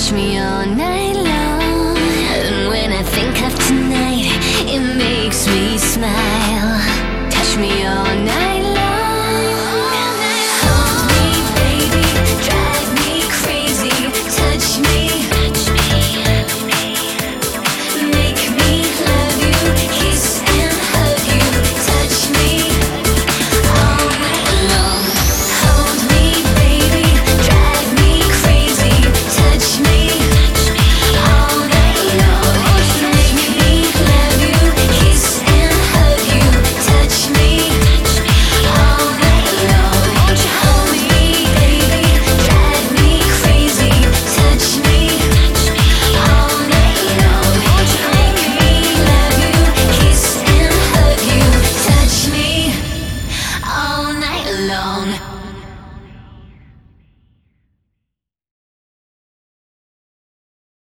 catch me on